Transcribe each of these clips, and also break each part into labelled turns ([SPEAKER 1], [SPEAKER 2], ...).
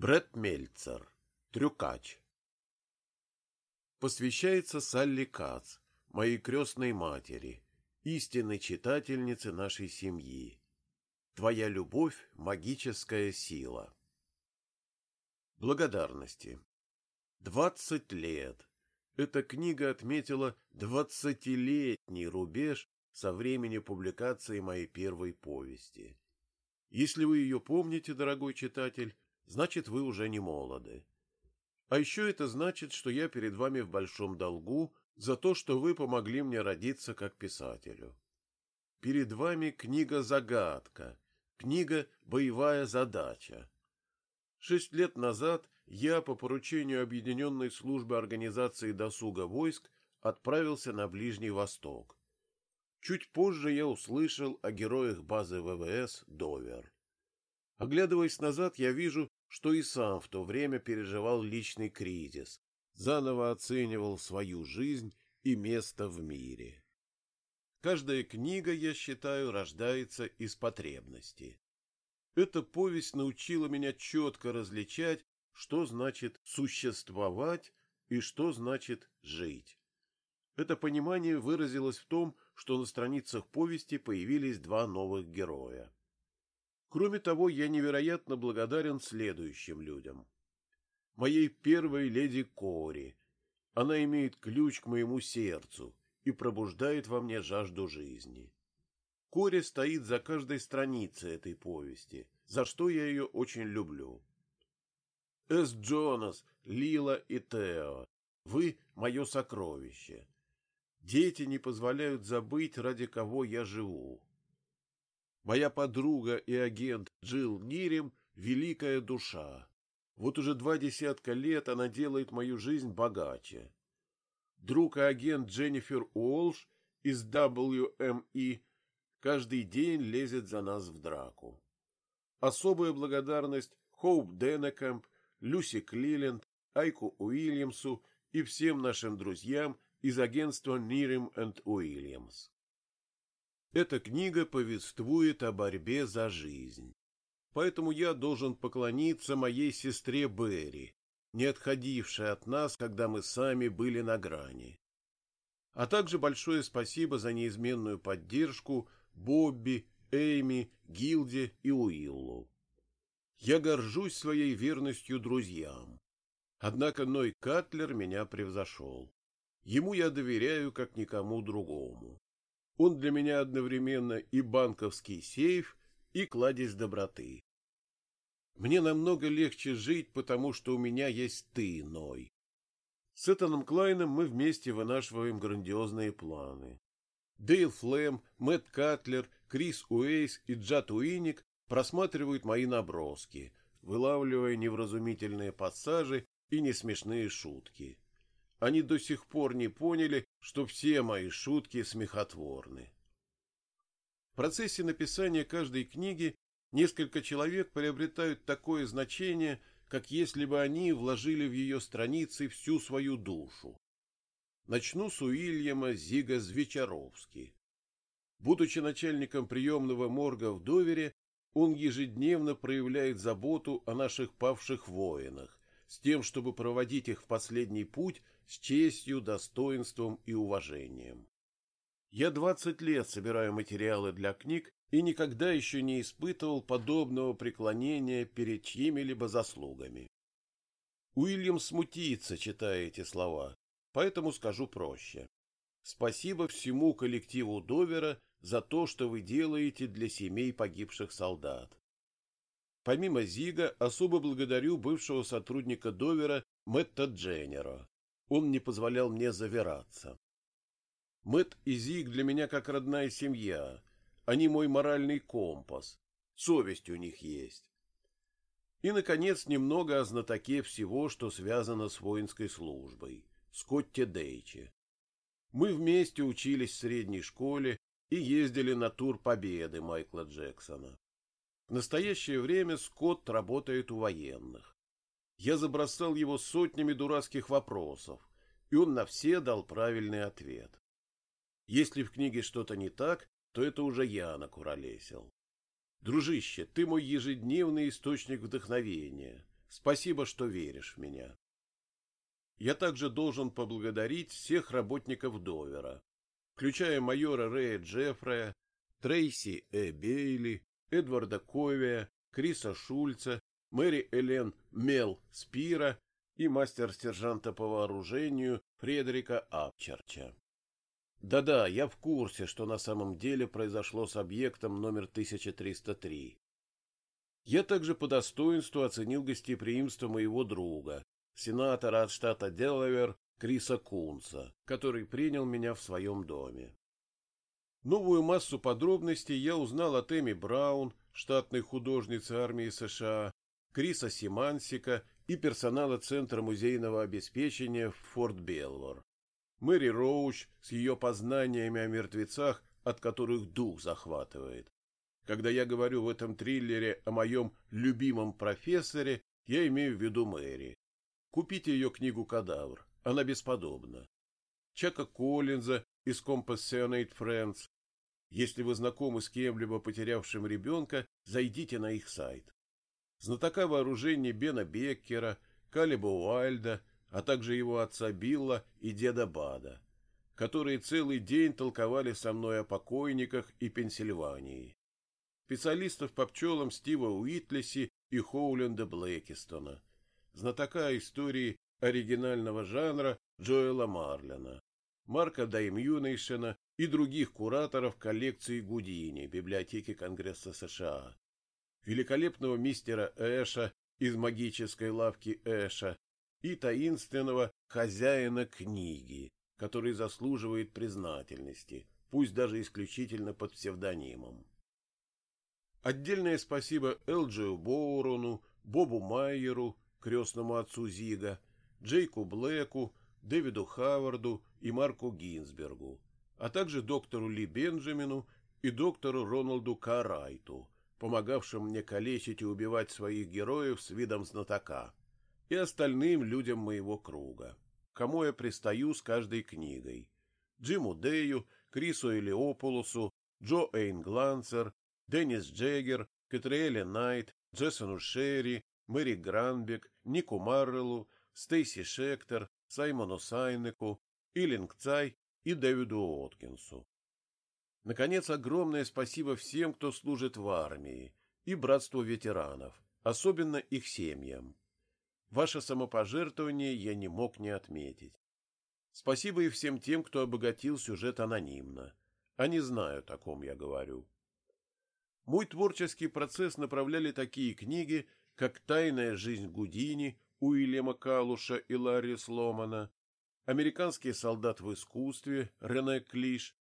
[SPEAKER 1] Брэд Мельцер. Трюкач. Посвящается Салли Кац, моей крестной матери, истинной читательнице нашей семьи. Твоя любовь — магическая сила. Благодарности. Двадцать лет. Эта книга отметила двадцатилетний рубеж со времени публикации моей первой повести. Если вы ее помните, дорогой читатель, значит, вы уже не молоды. А еще это значит, что я перед вами в большом долгу за то, что вы помогли мне родиться как писателю. Перед вами книга-загадка, книга «Боевая задача». Шесть лет назад я по поручению Объединенной службы организации досуга войск отправился на Ближний Восток. Чуть позже я услышал о героях базы ВВС «Довер». Оглядываясь назад, я вижу, что и сам в то время переживал личный кризис, заново оценивал свою жизнь и место в мире. Каждая книга, я считаю, рождается из потребности. Эта повесть научила меня четко различать, что значит существовать и что значит жить. Это понимание выразилось в том, что на страницах повести появились два новых героя. Кроме того, я невероятно благодарен следующим людям. Моей первой леди Кори. Она имеет ключ к моему сердцу и пробуждает во мне жажду жизни. Кори стоит за каждой страницей этой повести, за что я ее очень люблю. Эс Джонас, Лила и Тео, вы — мое сокровище. Дети не позволяют забыть, ради кого я живу. Моя подруга и агент Джилл Нирим — великая душа. Вот уже два десятка лет она делает мою жизнь богаче. Друг и агент Дженнифер Уолш из WME каждый день лезет за нас в драку. Особая благодарность Хоуп Денекэмп, Люси Клиленд, Айку Уильямсу и всем нашим друзьям из агентства Нирим энд Уильямс. Эта книга повествует о борьбе за жизнь. Поэтому я должен поклониться моей сестре Берри, не отходившей от нас, когда мы сами были на грани. А также большое спасибо за неизменную поддержку Бобби, Эйми, Гилде и Уиллу. Я горжусь своей верностью друзьям. Однако Ной Катлер меня превзошел. Ему я доверяю, как никому другому. Он для меня одновременно и банковский сейф, и кладезь доброты. Мне намного легче жить, потому что у меня есть ты, Ной. С Этаном Клайном мы вместе вынашиваем грандиозные планы. Дейл Флэм, Мэтт Катлер, Крис Уэйс и Джат Уиник просматривают мои наброски, вылавливая невразумительные пассажи и несмешные шутки. Они до сих пор не поняли, что все мои шутки смехотворны. В процессе написания каждой книги несколько человек приобретают такое значение, как если бы они вложили в ее страницы всю свою душу. Начну с Уильяма Зига Звечаровски. Будучи начальником приемного морга в Довере, он ежедневно проявляет заботу о наших павших воинах, с тем, чтобы проводить их в последний путь с честью, достоинством и уважением. Я двадцать лет собираю материалы для книг и никогда еще не испытывал подобного преклонения перед чьими-либо заслугами. Уильям смутится, читая эти слова, поэтому скажу проще. Спасибо всему коллективу Довера за то, что вы делаете для семей погибших солдат. Помимо Зига, особо благодарю бывшего сотрудника Довера Мэтта Дженнера. Он не позволял мне завираться. Мэт и Зиг для меня как родная семья. Они мой моральный компас. Совесть у них есть. И, наконец, немного о знатоке всего, что связано с воинской службой. Скотте Дейче. Мы вместе учились в средней школе и ездили на тур Победы Майкла Джексона. В настоящее время Скотт работает у военных. Я забросал его сотнями дурацких вопросов, и он на все дал правильный ответ. Если в книге что-то не так, то это уже я накуролесил. Дружище, ты мой ежедневный источник вдохновения, Спасибо, что веришь в меня. Я также должен поблагодарить всех работников Довера, включая майора Рэя Джеффрея, Трейси Э. Бейли, Эдварда Ковия, Криса Шульца, Мэри Элен Мел Спира и мастер-сержанта по вооружению Фредерика Апчерча. Да-да, я в курсе, что на самом деле произошло с объектом номер 1303. Я также по достоинству оценил гостеприимство моего друга, сенатора от штата Делавер Криса Кунца, который принял меня в своем доме. Новую массу подробностей я узнал от Эми Браун, штатной художницы армии США, Криса Симансика и персонала Центра музейного обеспечения в Форт Белвор. Мэри Роуч с ее познаниями о мертвецах, от которых дух захватывает. Когда я говорю в этом триллере о моем любимом профессоре, я имею в виду Мэри. Купите ее книгу «Кадавр», она бесподобна. Чака Коллинза из Compassionate Friends. Если вы знакомы с кем-либо потерявшим ребенка, зайдите на их сайт. Знатока вооружения Бена Беккера, Калиба Уайльда, а также его отца Билла и деда Бада, которые целый день толковали со мной о покойниках и Пенсильвании. Специалистов по пчелам Стива Уитлеси и Хоуленда Блэкистона, знатока истории оригинального жанра Джоэла Марлина, Марка Даймюнейшена и других кураторов коллекции Гудини Библиотеки Конгресса США, великолепного мистера Эша из магической лавки Эша и таинственного хозяина книги, который заслуживает признательности, пусть даже исключительно под псевдонимом. Отдельное спасибо Элджио Боурону, Бобу Майеру, крестному отцу Зига, Джейку Блэку, Дэвиду Хаварду и Марку Гинзбергу, а также доктору Ли Бенджамину и доктору Роналду Карайту, помогавшим мне калечить и убивать своих героев с видом знатока и остальным людям моего круга, кому я пристаю с каждой книгой. Джиму Дэю, Крису Элиополусу, Джо Эйнглансер, Деннис Джеггер, Катриэле Найт, Джессону Шерри, Мэри Гранбек, Нику Марреллу, Стейси Шектор, Саймону Сайнеку, Илинг Цай и Дэвиду Откинсу. Наконец, огромное спасибо всем, кто служит в армии, и братству ветеранов, особенно их семьям. Ваше самопожертвование я не мог не отметить. Спасибо и всем тем, кто обогатил сюжет анонимно. Они знают, о ком я говорю. Мой творческий процесс направляли такие книги, как «Тайная жизнь Гудини» Уильяма Калуша и Ларри Сломана, «Американский солдат в искусстве» Рене Клиш,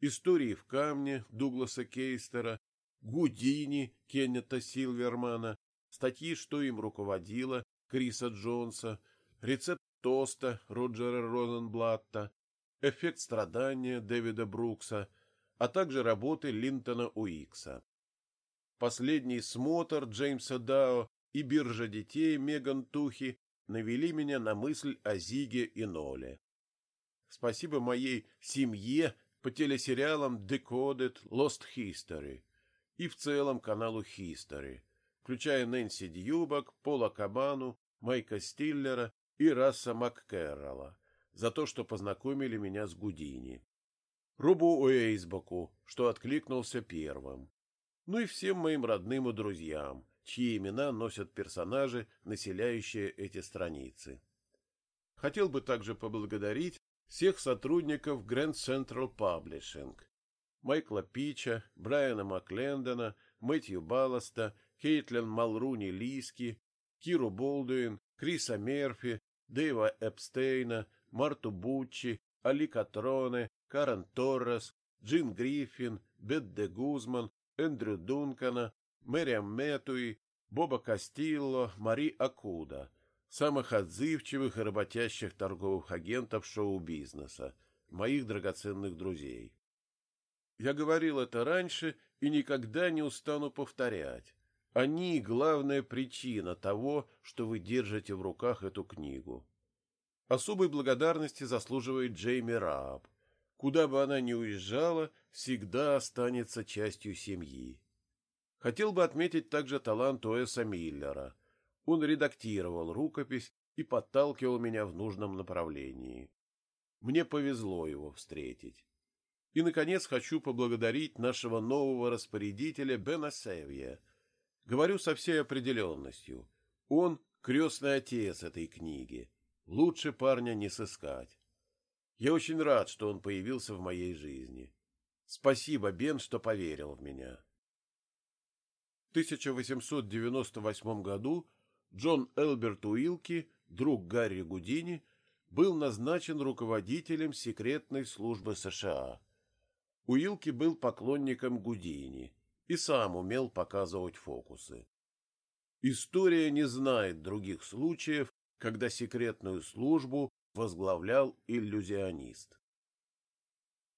[SPEAKER 1] «Истории в камне» Дугласа Кейстера, «Гудини» Кеннета Силвермана, статьи «Что им руководило» Криса Джонса, рецепт тоста Роджера Розенблатта, эффект страдания Дэвида Брукса, а также работы Линтона Уикса. Последний смотр Джеймса Дао и биржа детей Меган Тухи навели меня на мысль о Зиге и Ноле. Спасибо моей семье по телесериалам Decoded Lost History и в целом каналу History, включая Нэнси Дьюбак, Пола Кабану, Майка Стиллера и Расса МакКэрролла, за то, что познакомили меня с Гудини. Рубу Уэйсбоку, что откликнулся первым. Ну и всем моим родным и друзьям, чьи имена носят персонажи, населяющие эти страницы. Хотел бы также поблагодарить всех сотрудников Grand Central Publishing, Майкла Пича, Брайана Маклендона, Мэтью Балласта, Кейтлин Малруни Лиски, Киру Болдуин, Криса Мерфи, Дэйва Эпстейна, Марту Буччи, Али Катроне, Карен Торрес, Джин Гриффин, Бет де Гузман, Эндрю Дункана, Мэриам Метуи, Боба Кастилло, Мари Акуда, самых отзывчивых и работящих торговых агентов шоу-бизнеса, моих драгоценных друзей. Я говорил это раньше и никогда не устану повторять. Они — главная причина того, что вы держите в руках эту книгу. Особой благодарности заслуживает Джейми Рааб. Куда бы она ни уезжала, всегда останется частью семьи. Хотел бы отметить также талант Уэса Миллера. Он редактировал рукопись и подталкивал меня в нужном направлении. Мне повезло его встретить. И, наконец, хочу поблагодарить нашего нового распорядителя Бена Севья. Говорю со всей определенностью. Он — крестный отец этой книги. Лучше парня не сыскать. Я очень рад, что он появился в моей жизни. Спасибо, Бен, что поверил в меня. В 1898 году Джон Элберт Уилки, друг Гарри Гудини, был назначен руководителем секретной службы США. Уилки был поклонником Гудини и сам умел показывать фокусы. История не знает других случаев, когда секретную службу возглавлял иллюзионист.